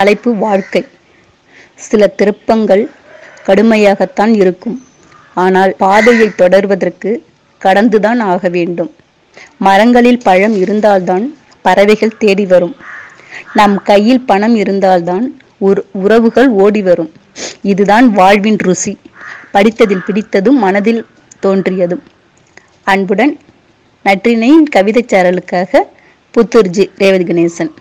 தலைப்பு வாழ்க்கை. சில திருப்பங்கள் கடுமையாகத்தான் இருக்கும். ஆனால் பாதையை தொடர்வதற்கு கடந்துதான் ஆக வேண்டும். மரங்களில் பழம் இருந்தால்தான் பறவைகள் தேடி வரும். நம் கையில் பணம் இருந்தால்தான் உற உறவுகள் ஓடி வரும். இதுதான் வாழ்வின் ருசி. படித்ததில் பிடித்ததும் மனதில் தோன்றியதும். அன்புடன் நற்றினையின் கவிதைச் சாரலுக்காக புத்தூர்ஜி ரேவதி கணேசன்.